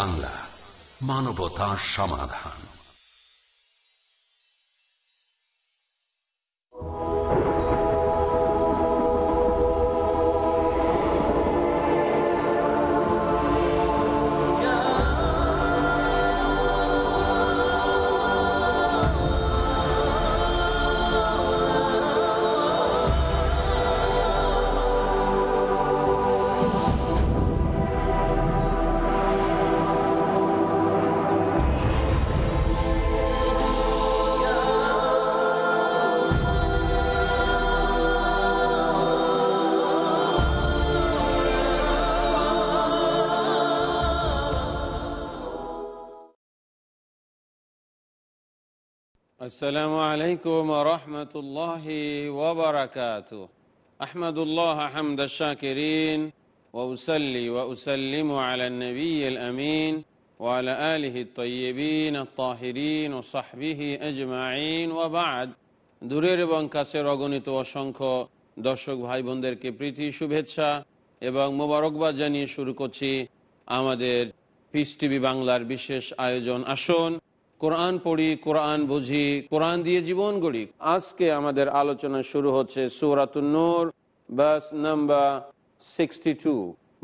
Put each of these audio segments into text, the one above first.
বাংলা মানবতা সমাধান। السلام عليكم ورحمة الله وبركاته أحمد الله حمد الشاكرين وأسلي وأسلم على النبي الأمين وعلى آله الطيبين الطاهرين وصحبه أجمعين وبعد দূরের এবং কাছের অগণিত অসংখ্য দর্শক ভাই বোনদেরকে প্রীতি শুভেচ্ছা এবং মোবারকবাদ জানিয়ে শুরু করছি আমাদের পিস টিভি বাংলার বিশেষ আয়োজন আসুন কোরআন পড়ি, কোরআন বুঝি, কোরআন দিয়ে জীবন গড়ি। আজকে আমাদের আলোচনা শুরু হচ্ছে সুরাতুন্নূর বাস নাম্বার সিক্সটি টু।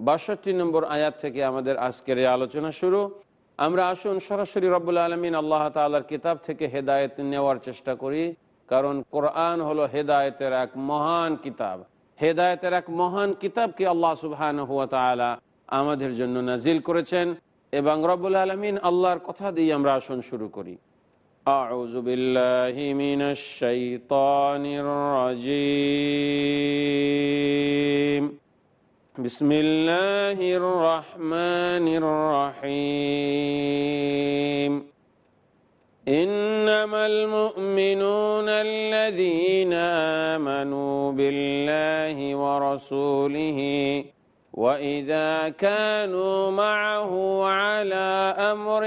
বাষট্টি নম্বর আয়াত থেকে আমাদের আজকের এই আলোচনা শুরু। আমরা আসুন সরাসরি রব্বুল আলমিন আল্লাহ তালার কিতাব থেকে হেদায়েত নেওয়ার চেষ্টা করি, কারণ কোরআন হলো হেদায়েতের এক মহান কিতাব। হেদায়েতের এক মহান কিতাবকে আল্লাহ তালা আমাদের জন্য নাজিল করেছেন। এবং রব্বুল আলমিন আল্লাহর কথা দিয়ে আমরা আসন শুরু করি أعوذ بالله من الشيطان الرجيم بسم الله الرحمن الرحيم إنما المؤمنون الذين آمنوا بالله ورسوله وإذا كانوا معه على أمر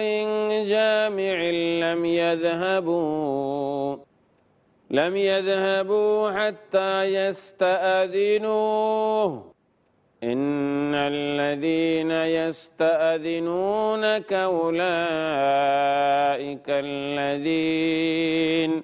جامع لم يذهبوا لم يذهبوا حتى يستأذنوه. إن الذين يستأذنونك أولئك الذين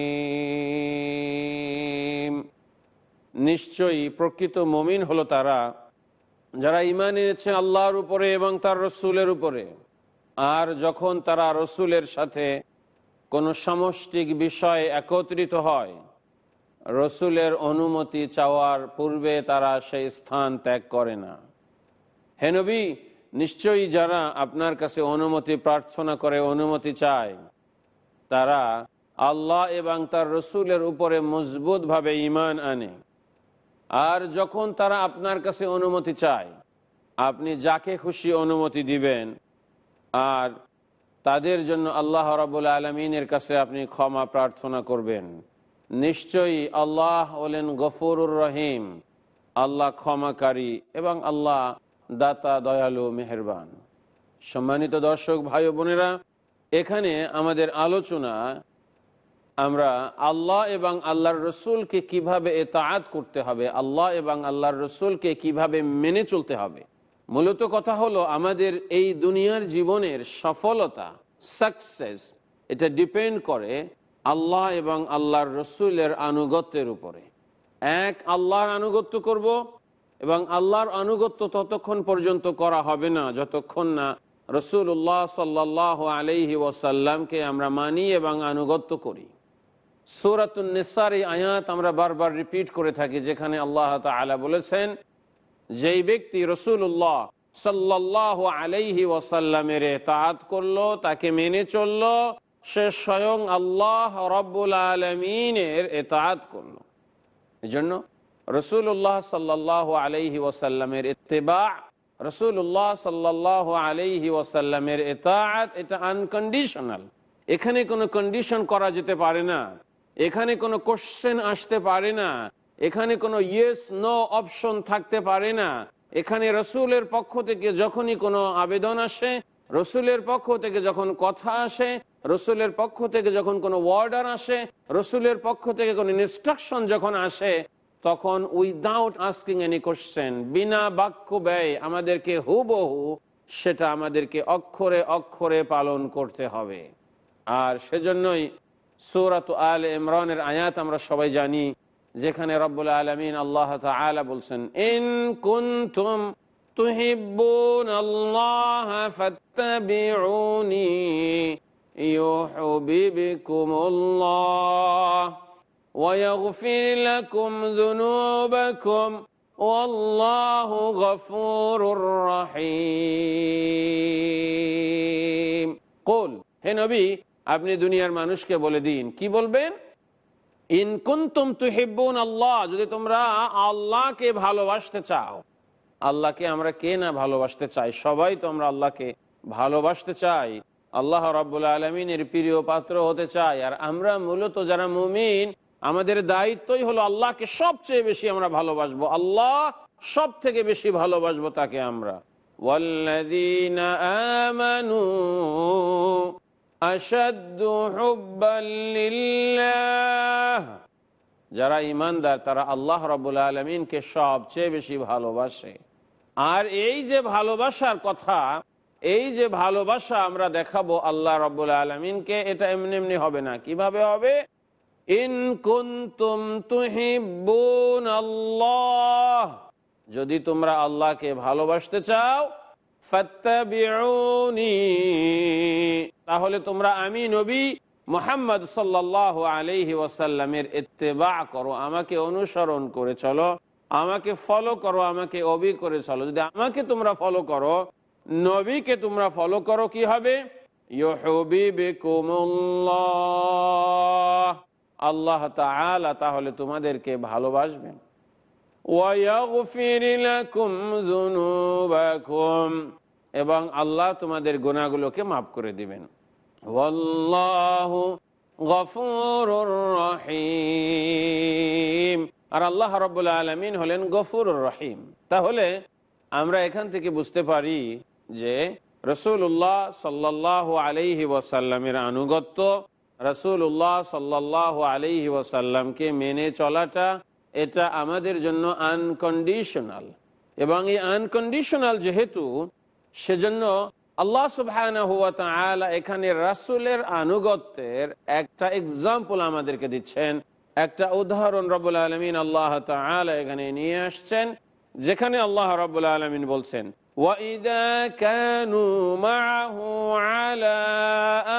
নিশ্চয়ই প্রকৃত মমিন হলো তারা, যারা ইমান এনেছে আল্লাহর উপরে এবং তার রসুলের উপরে। আর যখন তারা রসুলের সাথে কোনো সামষ্টিক বিষয় একত্রিত হয়, রসুলের অনুমতি চাওয়ার পূর্বে তারা সেই স্থান ত্যাগ করে না। হেনবি নিশ্চয়ই যারা আপনার কাছে অনুমতি প্রার্থনা করে, অনুমতি চায়, তারা আল্লাহ এবং তার রসুলের উপরে মজবুতভাবে ইমান আনে। আর যখন তারা আপনার কাছে অনুমতি চায়, আপনি যাকে খুশি অনুমতি দিবেন, আর তাদের জন্য আল্লাহ রাবুল আলমিনের কাছে আপনি ক্ষমা প্রার্থনা করবেন। নিশ্চয়ই আল্লাহ হলেন গফুরুর রহিম। আল্লাহ ক্ষমাকারী এবং আল্লাহ দাতা দয়ালু মেহরবান। সম্মানিত দর্শক ভাই বোনেরা, এখানে আমাদের আলোচনা আমরা আল্লাহ এবং আল্লাহর রসুলকে কীভাবে এতায়াত করতে হবে, আল্লাহ এবং আল্লাহর রসুলকে কীভাবে মেনে চলতে হবে? মূলত কথা হলো, আমাদের এই দুনিয়ার জীবনের সফলতা সাকসেস এটা ডিপেন্ড করে আল্লাহ এবং আল্লাহর রসুলের আনুগত্যের উপরে। এক, আল্লাহর আনুগত্য করব এবং আল্লাহর আনুগত্য ততক্ষণ পর্যন্ত করা হবে না, যতক্ষণ না রসুল্লাহ সাল্লাহ আলহি ওয়াসাল্লামকে আমরা মানি এবং আনুগত্য করি। সুরাতুন নিসার এই আয়াত আমরা বারবার রিপিট করে থাকি, যেখানে আল্লাহ তালা বলেছেন, যেই ব্যক্তি রসুল্লাহ সাল্লাহ আলাইহি ওয়াসাল্লামের তাঁত করল, তাকে মেনে চলল, সে স্বয়ং আল্লাহ রব্বুল আলমিনের এতায়াত করল। এই জন্য রসুল্লাহ সাল্লাহ আলাইহি ওয়াসাল্লামের ইত্তেবা রসুল্লাহ সাল্লাহ আলাইহি ওয়াসাল্লামের এতায়াত এটা আনকন্ডিশনাল এখানে কোনো কন্ডিশন করা যেতে পারে না। এখানে কোনো কোশ্চেন আসতে পারে না। এখানে কোনো ইয়েস নো অপশন থাকতে পারে না। এখানে রসুলের পক্ষ থেকে যখনই কোনো আবেদন আসে, রসুলের পক্ষ থেকে যখন কথা আসে, রসুলের পক্ষ থেকে যখন কোনো ওয়ার্ডার আসে, রসুলের পক্ষ থেকে কোনো ইনস্ট্রাকশন যখন আসে, তখন উইদাউট আস্কিং এনি কোশ্চেন বিনা বাক্য ব্যয় আমাদেরকে হুবহু সেটা আমাদেরকে অক্ষরে অক্ষরে পালন করতে হবে। আর সেজন্যই সৌরাত আল ইমরানের আয়াত আমরা সবাই জানি যেখানে রব্বুল আলমিন আল্লাহ তালা বলছেন ইন কুন্তুম তুহিব্বুন আল্লাহ ফাত্তাবিউনি ইউহিব্বুকুমুল্লাহ ويغفر لكم ذنوبكم والله غفور رحيم قل হে নবী আপনি দুনিয়ার মানুষকে বলে দিন কি বলবেন ইনকুন্তুম তুহিব্বুন আল্লাহ যদি তোমরা আল্লাহকে ভালোবাসতে চাও আল্লাহকে আমরা কে না ভালোবাসতে চাই সবাই তো আমরা আল্লাহকে ভালোবাসতে চাই আল্লাহ রাব্বুল আলমিনের প্রিয় পাত্র হতে চাই আর আমরা মূলত যারা মুমিন আমাদের দায়িত্বই হলো আল্লাহকে সবচেয়ে বেশি আমরা ভালোবাসবো আল্লাহ সব থেকে বেশি ভালোবাসবো তাকে আমরা والذين آمنوا যারা ইমানদার, তারা আল্লাহ রবুল আলমিনকে সবচেয়ে বেশি ভালোবাসে। আর এই যে ভালোবাসার কথা, এই যে ভালোবাসা আমরা দেখাবো আল্লাহ রবুল আলমিনকে, এটা এমনি এমনি হবে না। কীভাবে হবে? তুহিবুন আল্লাহ যদি তোমরা আল্লাহকে ভালোবাসতে চাও তাহলে তোমরা আমি নবী মোহাম্মদ সাল্লাহ আলহি ওয়াসাল্লামের ইত্তেবা করো, আমাকে অনুসরণ করে চলো, আমাকে ফলো করো, আমাকে অবি করে চলো। যদি আমাকে তোমরা ফলো করো, নবীকে তোমরা ফলো করো, কি হবে? আল্লাহ তাহলে তোমাদেরকে ভালোবাসবেন। এবং আল্লাহ তোমাদের গুনাহগুলোকে মাফ করে দিবেন। রহিম। আর আল্লাহ রাব্বুল আলামিন হলেন গফুর রহিম। তাহলে আমরা এখান থেকে বুঝতে পারি যে রসুল্লাহ সাল্লাহ আলাইহি ওয়াসাল্লামের আনুগত্য রসুল্লাহ সাল্লাহ আলাইহি ওয়াসাল্লামকে মেনে চলাটা এটা আমাদের জন্য আনকন্ডিশনাল এবং এই আনকন্ডিশনাল যেহেতু সেজন্য আল্লাহ সুবহানাহু ওয়া তাআলা এখানে রাসূলের আনুগত্যের একটা এক্সাম্পল আমাদেরকে দিচ্ছেন একটা উদাহরণ রব্বুল আলামিন আল্লাহ তাআলা এখানে নিয়ে আসছেন যেখানে আল্লাহ রব্বুল আলামিন বলছেন وَإِذَا كَانُوا مَعَهُ عَلَى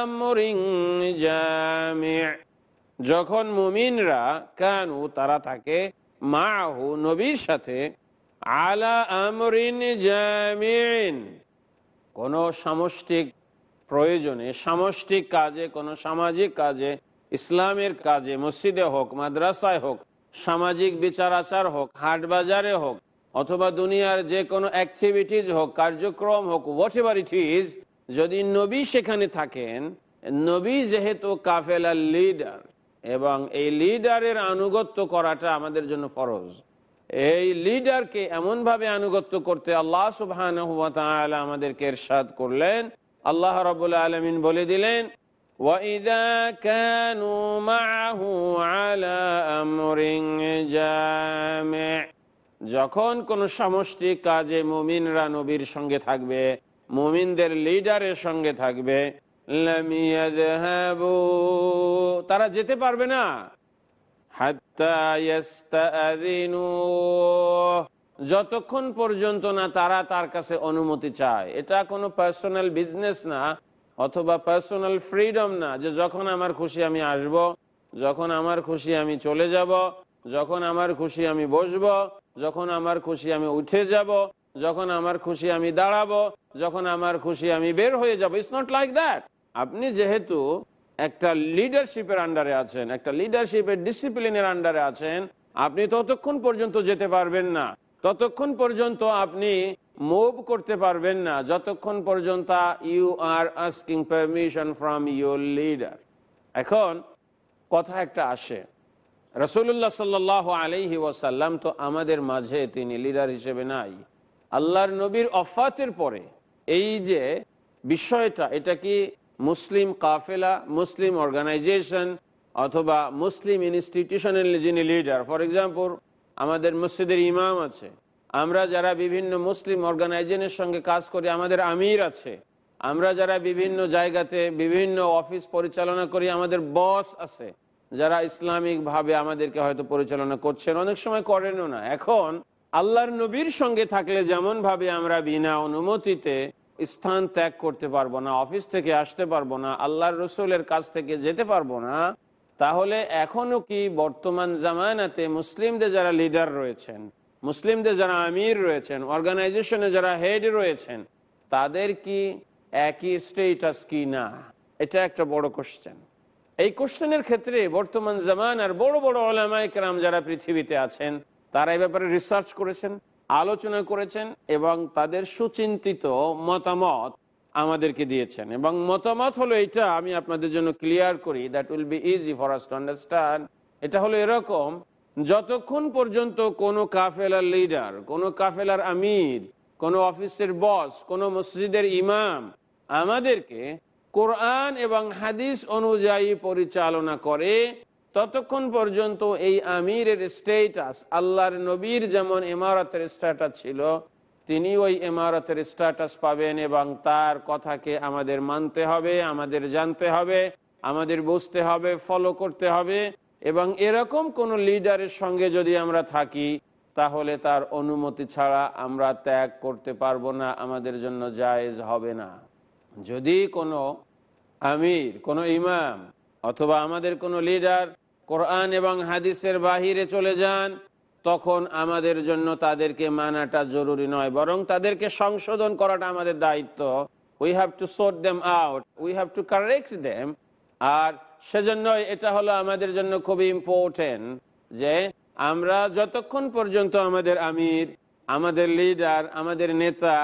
أَمْرٍ جَامِعٍ যখন মুমিনরা, কানু, তারা থাকে মাহু নবীর সাথে, আলা আমরিন জামিন কোন সামষ্টিক প্রয়োজনে, সামষ্টিক কাজে, কোন সামাজিক কাজে, ইসলামের কাজে, মসজিদে হোক, মাদ্রাসায় হোক, সামাজিক বিচার আচার হোক হাট বাজারে হোক, অথবা দুনিয়ার যে কোনো অ্যাক্টিভিটিজ হোক, কার্যক্রম হোক হোয়াট এভার ইট ইজ যদি নবী সেখানে থাকেন, নবী যেহেতু কাফেলার লিডার এবং এই লিডারের আনুগত্য করাটা আমাদের জন্য ফরজ এই লিডারকে এমনভাবে আনুগত্য করতে আল্লাহ সুবহান আমাদেরকে এরশাদ করলেন আল্লাহ রবুল্লা আলমিন বলে দিলেন وإذا كانوا معه على أمر جامع যখন কোন সামষ্টিক কাজে মুমিনরা নবীর সঙ্গে থাকবে মুমিনদের লিডারের সঙ্গে থাকবে লাম ইয়াযহাবু, তারা যেতে পারবে না। যতক্ষণ পর্যন্ত না তারা তার কাছে অনুমতি চায়। এটা কোনো পার্সোনাল বিজনেস না, অথবা পার্সোনাল ফ্রিডম না, যে যখন আমার খুশি আমি আসব, যখন আমার খুশি আমি চলে যাব, যখন আমার খুশি আমি বসব, যখন আমার খুশি আমি উঠে যাব, যখন আমার খুশি আমি দাঁড়াবো, যখন আমার খুশি আমি বের হয়ে যাব। ইটস নট লাইক দ্যাট আপনি যেহেতু একটা লিডারশিপের আন্ডারে আছেন, একটা লিডারশিপের ডিসিপ্লিনের আন্ডারে আছেন, আপনি ততক্ষণ পর্যন্ত যেতে পারবেন না। ততক্ষণ পর্যন্ত আপনি মুভ করতে পারবেন না। যতক্ষণ পর্যন্ত you are asking permission from your leader এখন কথা একটা আসে। রসুল্লাহ সাল্লাহ আলহি ওয়াসাল্লাম তো আমাদের মাঝে তিনি লিডার হিসেবে নাই। আল্লাহর নবীর অফাতের পরে এই যে বিষয়টা, এটা কি মুসলিম কাফেলা, মুসলিম অর্গানাইজেশন অথবা মুসলিম ইনস্টিটিউশনের যিনি লিডার ফর এক্সাম্পল আমাদের মসজিদের ইমাম আছে। আমরা যারা বিভিন্ন মুসলিম অর্গানাইজেশনের সঙ্গে কাজ করি, আমাদের আমির আছে। আমরা যারা বিভিন্ন জায়গাতে বিভিন্ন অফিস পরিচালনা করি, আমাদের বস আছে, যারা ইসলামিক ভাবে আমাদেরকে হয়তো পরিচালনা করছেন। অনেক সময় করেনও না। এখন আল্লাহর নবীর সঙ্গে থাকলে যেমন ভাবে আমরা বিনা অনুমতিতে স্থান ত্যাগ করতে পারব না, অফিস থেকে আসতে পারব না, আল্লাহর রসুলের কাছ থেকে যেতে পারব না, তাহলে এখনও কি বর্তমান জামানাতে মুসলিমদের যারা লিডার রয়েছেন, মুসলিমদের যারা আমির রয়েছেন অর্গানাইজেশনে যারা হেড রয়েছেন, তাদের কি একই স্টেটাস কি না? এটা একটা বড় কোশ্চেন এই কোশ্চেনের ক্ষেত্রে বর্তমান জামানার বড় বড় ওলামাইকরাম যারা পৃথিবীতে আছেন, তারা এই ব্যাপারে রিসার্চ করেছেন। আলোচনা করেছেন এবং তাদের সুচিন্তিত মতামত আমাদেরকে দিয়েছেন। এবং মতামত হলো এটা, আমি আপনাদের জন্য ক্লিয়ার করি that will be easy for us to understand এটা হলো এরকম, যতক্ষণ পর্যন্ত কোনো কাফেলার লিডার কোনো কাফেলার আমির, কোনো অফিসের বস কোনো মসজিদের ইমাম আমাদেরকে কোরআন এবং হাদিস অনুযায়ী পরিচালনা করে ততক্ষণ পর্যন্ত এই আমিরের স্টেটাস আল্লাহর নবীর যেমন ইমারতের স্ট্যাটাস ছিল, তিনি ওই ইমারতের স্ট্যাটাস পাবেন এবং তার কথাকে আমাদের মানতে হবে, আমাদের জানতে হবে, আমাদের বুঝতে হবে ফলো করতে হবে এবং এরকম কোন লিডারের সঙ্গে যদি আমরা থাকি, তাহলে তার অনুমতি ছাড়া আমরা ত্যাগ করতে পারব না, আমাদের জন্য জায়েজ হবে না। যদি কোনো আমির, কোনো ইমাম অথবা আমাদের কোনো লিডার কোরআন এবং হাদিসের বাহিরে চলে যান, তখন আমাদের জন্য তাদেরকে মানাটা জরুরি নয়, বরং তাদেরকে সংশোধন করাটা আমাদের দায়িত্ব। We have to sort them out we have to correct them আর সেজন্য এটা হলো আমাদের জন্য খুবই ইম্পর্টেন্ট যে আমরা যতক্ষণ পর্যন্ত আমাদের আমির, আমাদের লিডার আমাদের নেতা,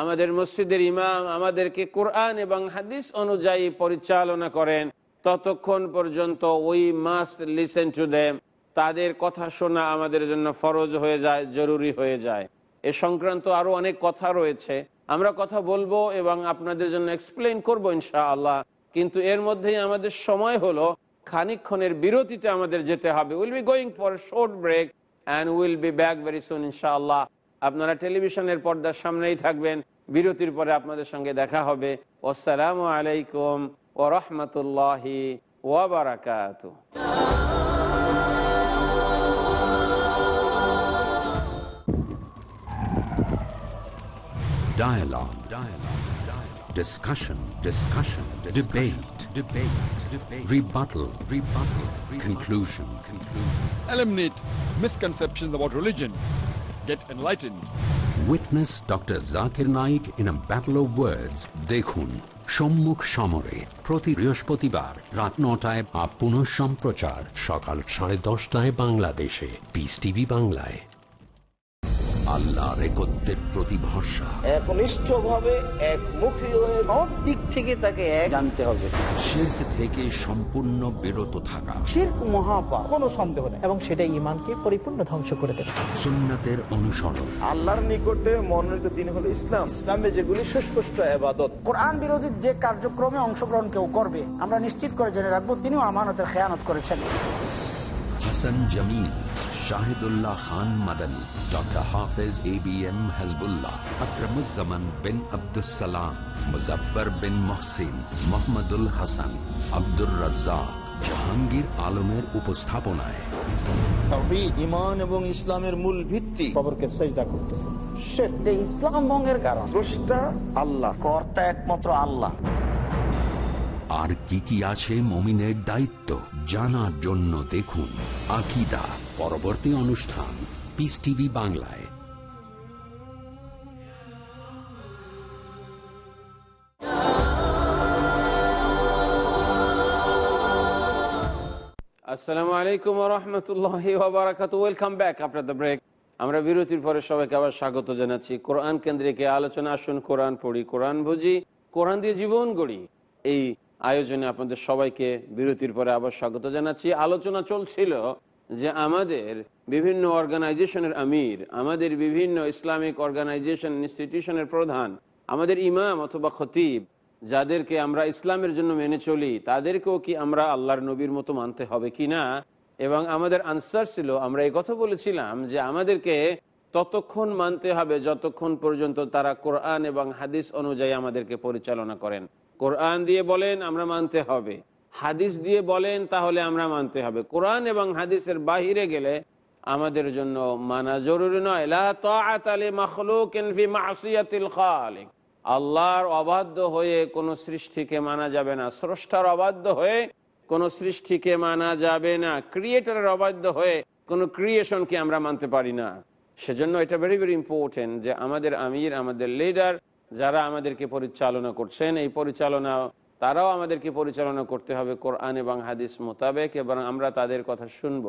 আমাদের মসজিদের ইমাম আমাদেরকে কোরআন এবং হাদিস অনুযায়ী পরিচালনা করেন ততক্ষণ পর্যন্ত we must listen to them তাদের কথা শোনা আমাদের জন্য ফরজ হয়ে যায়, জরুরি হয়ে যায়। এ সংক্রান্ত আরও অনেক কথা রয়েছে। আমরা কথা বলব এবং আপনাদের জন্য এক্সপ্লেন করব ইনশাআল্লাহ। কিন্তু এর মধ্যেই আমাদের সময় হলো খানিক্ষণের বিরতিতে আমাদের যেতে হবে। Will be going for short break and will be back very soon ইনশাআল্লাহ। আপনারা টেলিভিশনের পর্দার সামনেই থাকবেন। বিরতির পরে আপনাদের সঙ্গে দেখা হবে। আসসালামু আলাইকুম। ও রহমতুল্লাহি ওয়াবারাকাত Dialogue. Dialogue. Dialogue. Discussion. Discussion. Debate. Debate. Debate. Rebuttal. Rebuttal. Conclusion. Conclusion. Eliminate misconceptions about religion. Get enlightened. Witness Dr. Zakir Naik in a battle of words. দেখুন সম্মুখ সমরে প্রতি বৃহস্পতিবার রাত নটায় বা পুনঃ সম্প্রচার সকাল সাড়ে দশটায় বাংলাদেশে। পিস টিভি বাংলায়। আল্লাহ রেকর্দের প্রতি ভরসা একনিষ্ঠ ভাবে একমুখী হয়ে সব দিক থেকে তাকে এক জানতে হবে। থেকে সম্পূর্ণ বিরত থাকা। শির্ক মহাপাপ। কোনো সন্দেহ নেই। এবং সেটা ইমানকে পরিপূর্ণ ধ্বংস করে দেবে। সুন্নাতের অনুসরণ। আল্লাহর নিকটে মনোনীত দিন হলো ইসলাম। ইসলামে যেগুলি সুস্পষ্ট আবাদত কোরআন বিরোধী যে কার্যক্রমে অংশগ্রহণ কেউ করবে আমরা নিশ্চিত করে জেনে রাখব তিনিও আমানতের খেয়ানত করেছেন। Hasan Jamil Shahidullah Khan Madani doctor Hafez A B M Hazbullah bin Abdussalam Muzaffar bin Mohsin Mohammadul Hasan Abdur Razzak Jahangir আলমের উপস্থাপনায়। ইমান এবং ইসলামের মূল ভিত্তি। খবরকে সেজদা করতেছে। যে ইসলাম ভঙ্গের কারণ। আল্লাহ কর্তা একমাত্র আল্লাহ। আর কি কি আছে মমিনের দায়িত্ব জানার জন্য দেখুন আকিদা। পরবর্তী অনুষ্ঠান পিস টিভি বাংলায়। আসসালামু আলাইকুম রহমতুল্লাহ welcome back after the break আমরা বিরতির পরে সবাইকে আবার স্বাগত জানাচ্ছি। কোরআন কেন্দ্রিক আলোচনা, আসুন কোরআন পড়ি, কোরআন বুঝি, কোরআন দিয়ে জীবন গড়ি। এই আয়োজনে আপনাদের সবাইকে বিরতির পরে আবার স্বাগত জানাচ্ছি। আলোচনা চলছিল যে আমাদের বিভিন্ন অর্গানাইজেশনের আমির, আমাদের বিভিন্ন ইসলামিক অর্গানাইজেশন ইনস্টিটিউশনের প্রধান, আমাদের ইমাম অথবা খতিব, যাদেরকে আমরা ইসলামের জন্য মেনে চলি, তাদেরকেও কি আমরা আল্লাহর নবীর মতো মানতে হবে কি না? এবং আমাদের আনসার ছিল, আমরা এই কথা বলেছিলাম যে আমাদেরকে ততক্ষণ মানতে হবে যতক্ষণ পর্যন্ত তারা কোরআন এবং হাদিস অনুযায়ী আমাদেরকে পরিচালনা করেন। কোরআন দিয়ে বলেন, আমরা মানতে হবে। হাদিস দিয়ে বলেন, তাহলে আমরা মানতে হবে। কোরআন এবং হাদিসের বাহিরে গেলে আমাদের জন্য মানা জরুরি নয়। আল্লাহর অবাধ্য হয়ে কোনো সৃষ্টিকে মানা যাবে না। স্রষ্টার অবাধ্য হয়ে কোনো সৃষ্টিকে মানা যাবে না। ক্রিয়েটারের অবাধ্য হয়ে কোনো ক্রিয়েশনকে আমরা মানতে পারি না। সেজন্য এটা ভেরি ভেরি ইম্পর্টেন্ট যে আমাদের আমির, আমাদের লিডার যারা আমাদেরকে পরিচালনা করছেন, এই পরিচালনা তারাও আমাদেরকে পরিচালনা করতে হবে কোরআন এবং হাদিস মোতাবেক, এবং আমরা তাদের কথা শুনব।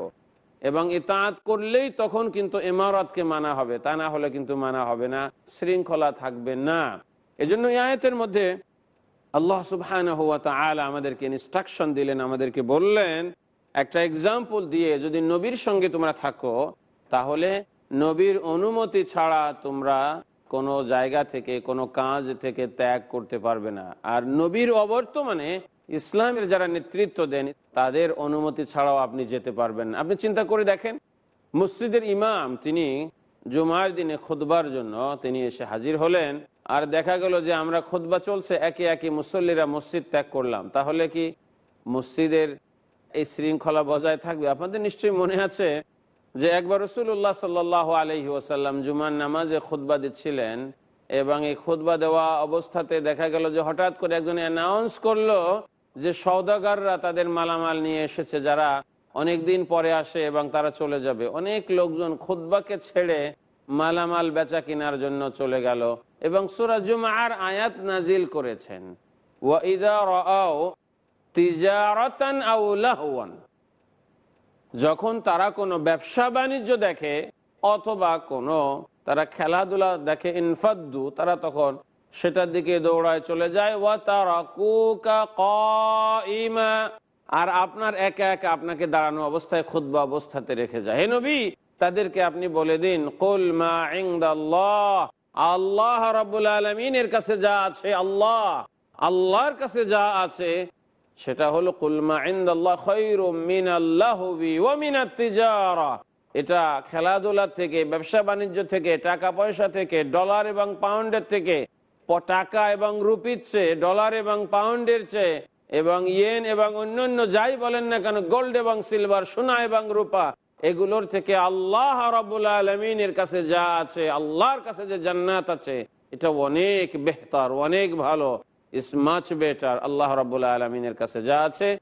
এবং ইতাঁত করলেই তখন কিন্তু ইমারতকে মানা হবে, তা না হলে কিন্তু মানা হবে না, শৃঙ্খলা থাকবে না। এজন্য এই আয়াতের মধ্যে আল্লাহ সুবহান আমাদেরকে ইনস্ট্রাকশন দিলেন, আমাদেরকে বললেন, একটা এক্সাম্পল দিয়ে যদি নবীর সঙ্গে তোমরা থাকো, তাহলে নবীর অনুমতি ছাড়া তোমরা কোনো জায়গা থেকে, কোনো কাজ থেকে ত্যাগ করতে পারবে না। আর নবীর অবর্তমানে ইসলামের যারা নেতৃত্ব দেন, তাদের অনুমতি ছাড়াও আপনি যেতে পারবেন আপনি চিন্তা করে দেখেন, মসজিদের ইমাম তিনি জুমার দিনে খুদবার জন্য তিনি এসে হাজির হলেন, আর দেখা গেল যে আমরা খুদবা চলছে, একে একে মুসল্লিরা মসজিদ ত্যাগ করলাম। তাহলে কি মসজিদের এই শৃঙ্খলা বজায় থাকবে? আপনাদের নিশ্চয়ই মনে আছে যে একবার রসুল্লাহ সাল্লাহ আলহি ওসাল্লাম জুমার নামাজে খুদবা দিচ্ছিলেন এবং এই খুদবা দেওয়া অবস্থাতে দেখা গেল যে হঠাৎ করে একজন অ্যানাউন্স করল যে সৌদাগাররা তাদের মালামাল নিয়ে এসেছে, যারা অনেক দিন পরে আসে এবং তারা চলে যাবে। অনেক লোকজন খুদ্বাকে ছেড়ে মালামাল বেচা কেনার জন্য চলে গেল এবং সুরা জুমার আয়াত নাজিল করেছেন। ওয়াইদা রাআও তিজারাতান আও লাহওয়ান। যখন তারা কোনো ব্যবসা বাণিজ্য দেখে অথবা কোনো তারা খেলাধুলা দেখে ইনফাদ্দু, তারা তখন সেটার দিকে দৌড়ায় চলে যায়, ওয়া তারা কুকা ইমা আর আপনার একা একা আপনাকে দাঁড়ানো অবস্থায় খুদ্া অবস্থাতে রেখে যায়। হে নবী, তাদেরকে আপনি বলে দিন, কুল মা ইনদাল্লাহ, আল্লাহ রাব্বুল আলামিনের কাছে যা আছে, আল্লাহ, আল্লাহর কাছে যা আছে সেটা হলো কুলমা ইনদাল্লাহ তিজারা এটা খেলাধুলা থেকে, ব্যবসা বাণিজ্য থেকে, টাকা পয়সা থেকে, ডলার এবং পাউন্ডের থেকে টাকা এবং রুপির চেয়ে, ডলার এবং পাউন্ডের চেয়ে, এবং ইয়েন এবং অন্যান্য যাই বলেন না কেন, গোল্ড এবং সিলভার, সোনা এবং রূপা, এগুলোর থেকে আল্লাহ রাবুল আলমিনের কাছে যা আছে, আল্লাহর কাছে যে জান্নাত আছে, এটা অনেক বেহতার, অনেক ভালো। ইস মাচ বেটার আল্লাহ রাবুল আলমিনের কাছে যা আছে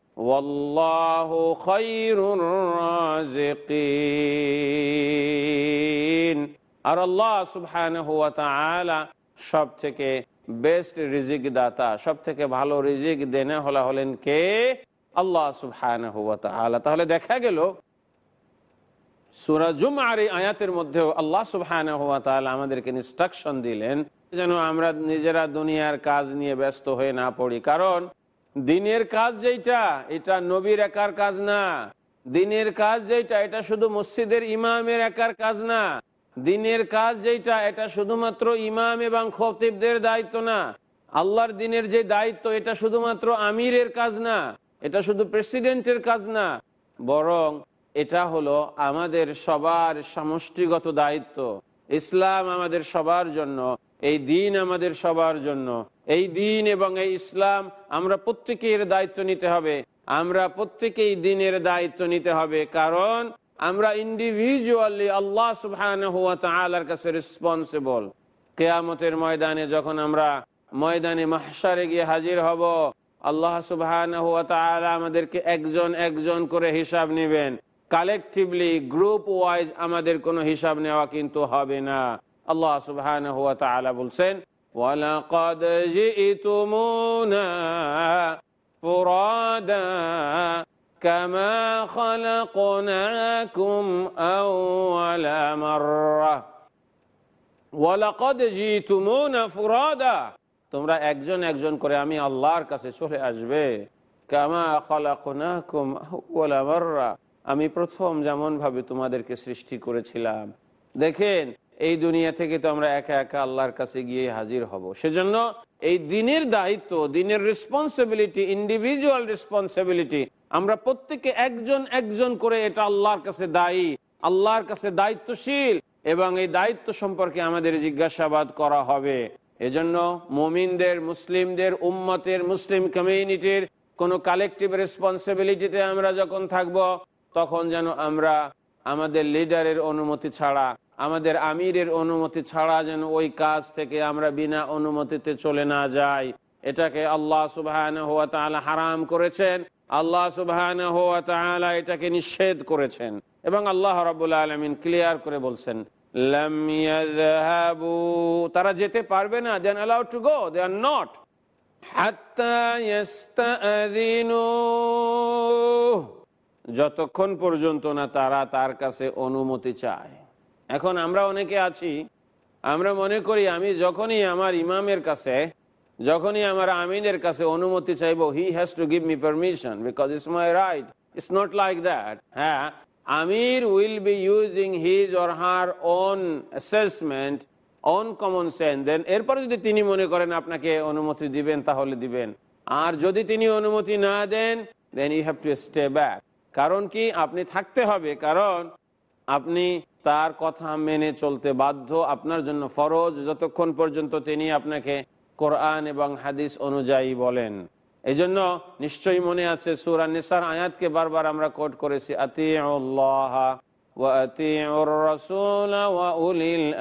আর আল্লাহ তাআলা সব থেকে বেস্ট রিজিক দাতা সব থেকে ভালো রিজিক দেনে হলা হলেন কে? আল্লাহ তাআলা। তাহলে দেখা গেল সুরা জুমার এই আয়াতের মধ্যেও আল্লাহ তাআলা আমাদেরকে ইনস্ট্রাকশন দিলেন যেন আমরা নিজেরা দুনিয়ার কাজ নিয়ে ব্যস্ত হয়ে না পড়ি। কারণ দিনের কাজ যেটা এটা নবীর একার কাজ না। দিনের কাজ যেটা এটা শুধু মসজিদের ইমামের একার কাজ না। দিনের কাজ যেটা এটা শুধুমাত্র ইমাম এবং খতিবদের দায়িত্ব না। আল্লাহর দিনের যে দায়িত্ব, এটা শুধুমাত্র আমিরের কাজ না। এটা শুধু প্রেসিডেন্টের কাজ না। বরং এটা হলো আমাদের সবার সমষ্টিগত দায়িত্ব। ইসলাম আমাদের সবার জন্য, এই দিন আমাদের সবার জন্য। এই দিন এবং এই ইসলাম আমরা প্রত্যেকের দায়িত্ব নিতে হবে। আমরা প্রত্যেকেই দিনের দায়িত্ব নিতে হবে, কারণ আমরা ইন্ডিভিজুয়ালি আল্লাহ সুবহানার কাছে রেসপন্সিবল কেয়ামতের ময়দানে যখন আমরা ময়দানে মাহসারে গিয়ে হাজির হব, আল্লাহ তাআলা আমাদেরকে একজন একজন করে হিসাব নেবেন। কালেকটিভলি গ্রুপ ওয়াইজ আমাদের কোনো হিসাব নেওয়া কিন্তু হবে না। আল্লাহ সুবহানাহু ওয়া তাআলা বলছেন, ওয়ালাকাদ জিইতুমুনা ফুরাদা কামা খালাকনাকুম আওয়ালা মাররাহ ওয়ালাকাদ জিইতুমুনা ফুরাদা। তোমরা একজন একজন করে আমি আল্লাহর কাছে চলে আসবে। কামা খালাকনাকুম আওয়ালা মাররা। আমি প্রথম যেমন ভাবে তোমাদেরকে সৃষ্টি করেছিলাম। দেখেন, এই দুনিয়া থেকে তো আমরা একা একা আল্লাহর কাছে গিয়ে হাজির হব। সেজন্য এই দিনের দায়িত্ব, দিনের রেসপন্সিবিলিটি ইন্ডিভিজুয়াল রেসপন্সিবিলিটি আমরা প্রত্যেকে একজন একজন করে এটা আল্লাহর কাছে দায়ী, আল্লাহর কাছে দায়িত্বশীল এবং এই দায়িত্ব সম্পর্কে আমাদের জিজ্ঞাসাবাদ করা হবে। এজন্য মুমিনদের, মুসলিমদের, উম্মতের, মুসলিম কমিউনিটির কোনো কালেকটিভ রেসপন্সিবিলিটিতে আমরা যখন থাকব তখন যেন আমরা আমাদের লিডারের অনুমতি ছাড়া, আমাদের আমিরের অনুমতি ছাড়া যেন ওই কাজ থেকে আমরা বিনা অনুমতিতে চলে না যাই। এটাকে আল্লাহ সুবহান হারাম করেছেন। আল্লাহ সুবহান এটাকে নিষেধ করেছেন। এবং আল্লাহ রাবুল আলমিন ক্লিয়ার করে বলছেন তারা যেতে পারবে না then allowed to go they are not হাত্তা যতক্ষণ পর্যন্ত না তারা তার কাছে অনুমতি চায়। এখন আমরা অনেকে আছি, আমরা মনে করি আমি যখনই আমার ইমামের কাছে, যখনই আমার আমিনের কাছে অনুমতি চাইব he has to give me permission because it's my right it's not like that হ্যাঁ আমির will be using his or her own assessment on common sense then এরপরে যদি তিনি মনে করেন আপনাকে অনুমতি দিবেন, তাহলে দিবেন। আর যদি তিনি অনুমতি না দেন then you have to stay back কারণ কি? আপনি থাকতে হবে। কারণ আপনি তার কথা মেনে চলতে বাধ্য। আপনার জন্য ফরজ। যতক্ষণ পর্যন্ত তিনি আপনাকে কোরআন এবং হাদিস অনুযায়ী বলেন। এই জন্য নিশ্চয়ই মনে আছে, সুরা নিসার আয়াতকে বারবার আমরা কোট করেছি উলিল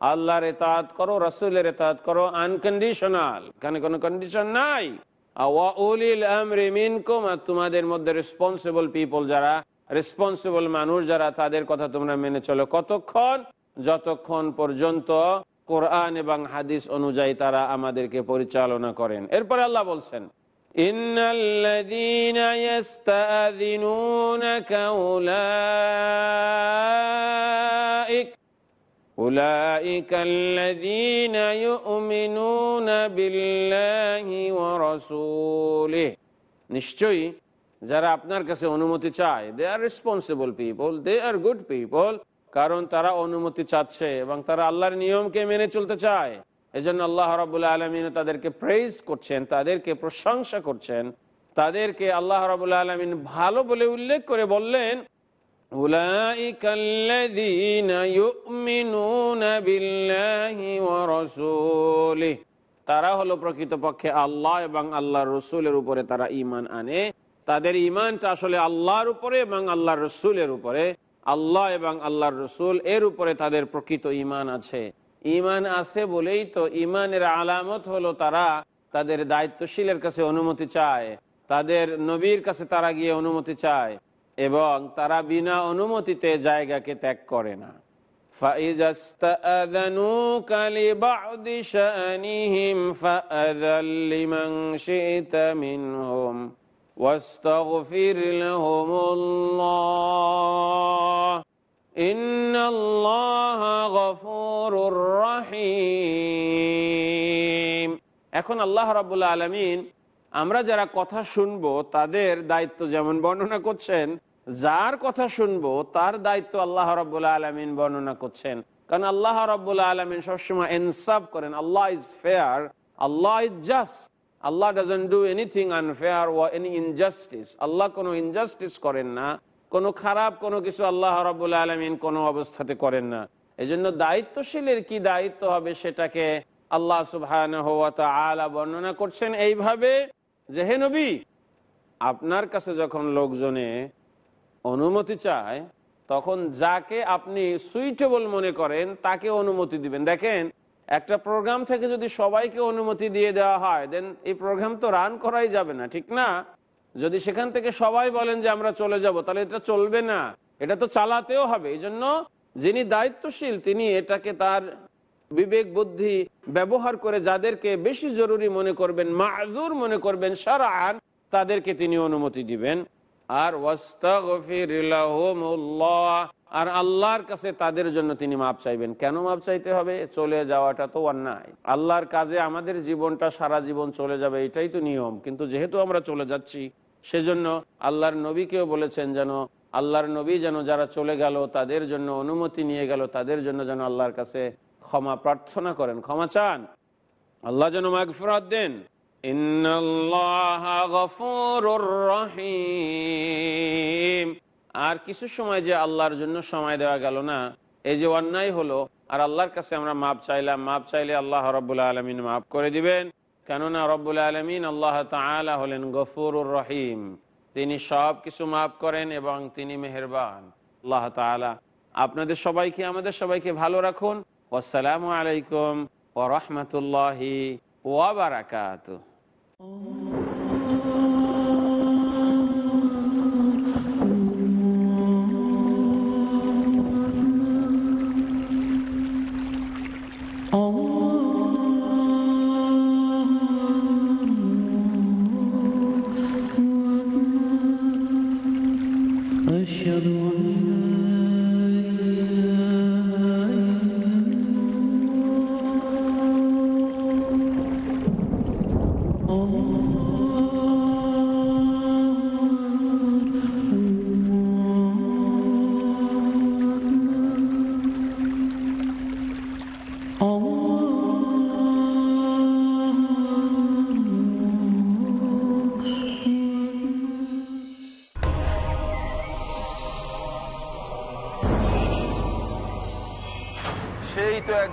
আল্লাহর ইতাআত করো, রাসূলের ইতাআত করো, আনকন্ডিশনাল। এখানে কোনো কন্ডিশন নাই। তোমাদের মধ্যে রেসপন্সিবল পিপল যারা রেসপন্সিবল মানুষ যারা, তাদের কথা তোমরা মেনে চলো। কতক্ষণ? যতক্ষণ পর্যন্ত কোরআন এবং হাদিস অনুযায়ী তারা আমাদেরকে পরিচালনা করেন। এরপরে আল্লাহ বলছেন, ইন্নাল্লাযীনা أولئك الذين يؤمنون بالله ورسوله নিশ্চয়ই যারা আপনার কাছে অনুমতি চায় they are responsible people they are good people কারণ তারা অনুমতি চাচ্ছে এবং তারা আল্লাহর নিয়মকে মেনে চলতে চায় এজন্য আল্লাহ রাবুল্লাহ আলমিন তাদেরকে প্রেজ করছেন তাদেরকে প্রশংসা করছেন তাদেরকে আল্লাহ রাবুল্লাহ আলমিন ভালো বলে উল্লেখ করে বললেন أولئك الذين يؤمنون بالله ورسوله তারা হলো প্রকৃতপক্ষে আল্লাহ এবং আল্লাহর রসুলের উপরে তারা ইমান আনে তাদের ইমানটা আসলে আল্লাহর উপরে এবং আল্লাহর রসুলের উপরে আল্লাহ এবং আল্লাহর রসুল এর উপরে তাদের প্রকৃত ইমান আছে ইমান আছে বলেই তো ইমানের আলামত হলো তারা তাদের দায়িত্বশীলের কাছে অনুমতি চায় তাদের নবীর কাছে তারা গিয়ে অনুমতি চায় এবং তারা বিনা অনুমতিতে জায়গাকে ত্যাগ করে না। এখন আল্লাহ রাবুল্লা আলমিন আমরা যারা কথা শুনব, তাদের দায়িত্ব যেমন বর্ণনা করছেন, যার কথা শুনব, তার দায়িত্ব আল্লাহ রব্বুল্লা আলমিন বর্ণনা করছেন। কারণ আল্লাহ রব্বুল্লা আলমিন সবসময় ইনসাফ করেন, Allah is fair Allah is just Allah doesn't do anything unfair or any injustice আল্লাহ কোনো ইনজাস্টিস করেন না, কোনো খারাপ কোনো কিছু আল্লাহ রব্বুল্লা আলমিন কোনো অবস্থাতে করেন না। এই জন্য দায়িত্বশীলের কি দায়িত্ব হবে সেটাকে আল্লাহ সুবাহ বর্ণনা করছেন এইভাবে যে হে নবী, আপনার কাছে যখন লোকজনে অনুমতি চায়, তখন যাকে আপনি সুইটেবল মনে করেন, তাকে অনুমতি দিবেন। দেখেন, একটা প্রোগ্রাম থেকে যদি সবাইকে অনুমতি দিয়ে দেওয়া হয় দেন এই প্রোগ্রাম তো রান করাই যাবে না, ঠিক না? যদি সেখান থেকে সবাই বলেন যে আমরা চলে যাব, তাহলে এটা চলবে না। এটা তো চালাতেও হবে। এই জন্য যিনি দায়িত্বশীল, তিনি এটাকে তার বিবেক বুদ্ধি ব্যবহার করে যাদেরকে বেশি জরুরি মনে করবেন, মাযুর মনে করবেন সারান তাদেরকে তিনি অনুমতি দিবেন। আর আর আল্লাহর কাছে তাদের জন্য তিনি মাপ চাইবেন। কেন মাপ চাইতে হবে? চলে যাওয়াটা তো অন্যায়। আল্লাহর কাজে আমাদের জীবনটা, সারা জীবন চলে যাবে, এটাই তো নিয়ম। কিন্তু যেহেতু আমরা চলে যাচ্ছি, সেজন্য আল্লাহর নবীকেও বলেছেন যেন, আল্লাহর নবী যেন যারা চলে গেল, তাদের জন্য অনুমতি নিয়ে গেল, তাদের জন্য যেন আল্লাহর কাছে ক্ষমা প্রার্থনা করেন, ক্ষমা চান। আল্লাহ যেন মাগফিরাত দেন। আর কিছু সময় যে আল্লাহর জন্য সময় দেওয়া গেল না, এই যে অন্যায় হলো, আর আল্লাহর কাছে আমরা মাপ চাইলাম, মাপ চাইলে আল্লাহ রব্বুল্লা আলমিন মাফ করে দিবেন। কেননা রব্বুল আলমিন আল্লাহ তালা হলেন গফুরুর রহিম। তিনি সব কিছু মাফ করেন এবং তিনি মেহরবান। আল্লাহ তালা আপনাদের সবাইকে, আমাদের সবাইকে ভালো রাখুন। আসসালামু আলাইকুম ও রহমতুল্লাহি ওয়াবারাকাত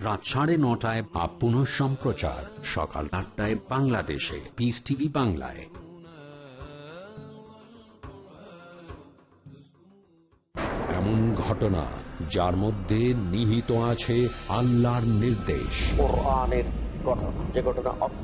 রাত সাড়ে নটায় বা পুনঃ সম্প্রচার সকাল আটটায় বাংলাদেশে। পিস টিভি বাংলায়। এমন ঘটনা যার মধ্যে নিহিত আছে আল্লাহর নির্দেশ। যে ঘটনা